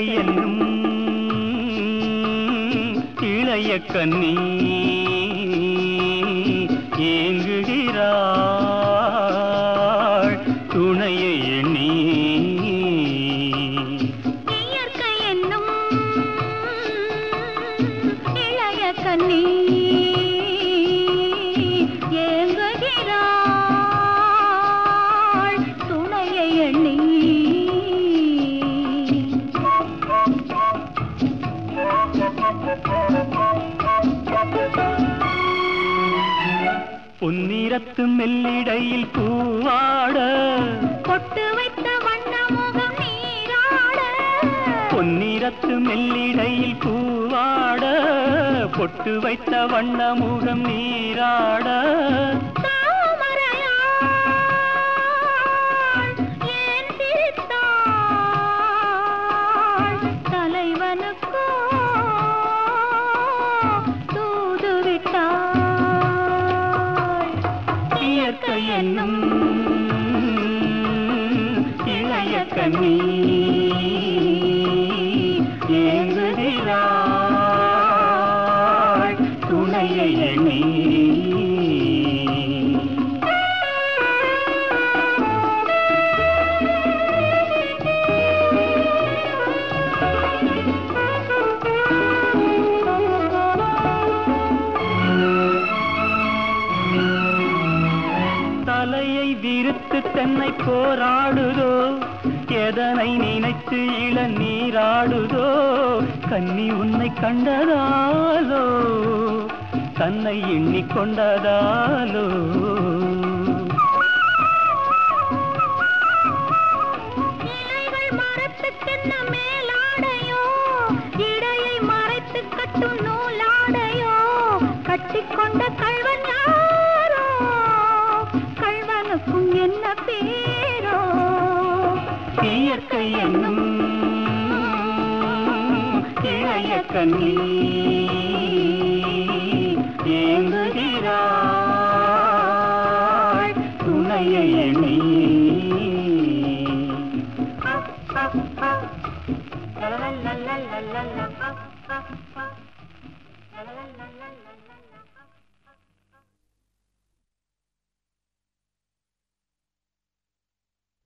இயற்கை என்னும் இளைய கண்ணி ஏங்குகிறாள் துணையை எண்ணி. இயற்கை என்னும் இளைய கண்ணி ஏங்குகிறாள் பொன்னிறத்து மெல்லிடையில் பூவாட. பொட்டு வைத்த வண்ண முகம் நீராட. பொன்னிறத்து மெல்லிடையில் பூவாட. பொட்டு வைத்த வண்ண முகம் நீராட. இளைய கண்ணி ஏங்குகிறாள். துணையை விருத்து தென்னை போராடுதோ? எதனை நினைத்து இள நீராடுதோ கன்னி உன்னை கண்டதாலோ? தன்னை எண்ணிக்கொண்டதாலோ மேலாடையோ இடையை மறைத்து கட்டும் கள்வனுக்கும் என்ன பேரோ இயற்கை என்னும் இளைய கண்ணி ஏங்குகிறாள் துணையை எண்ணி La la la la la la la la la la la la la la la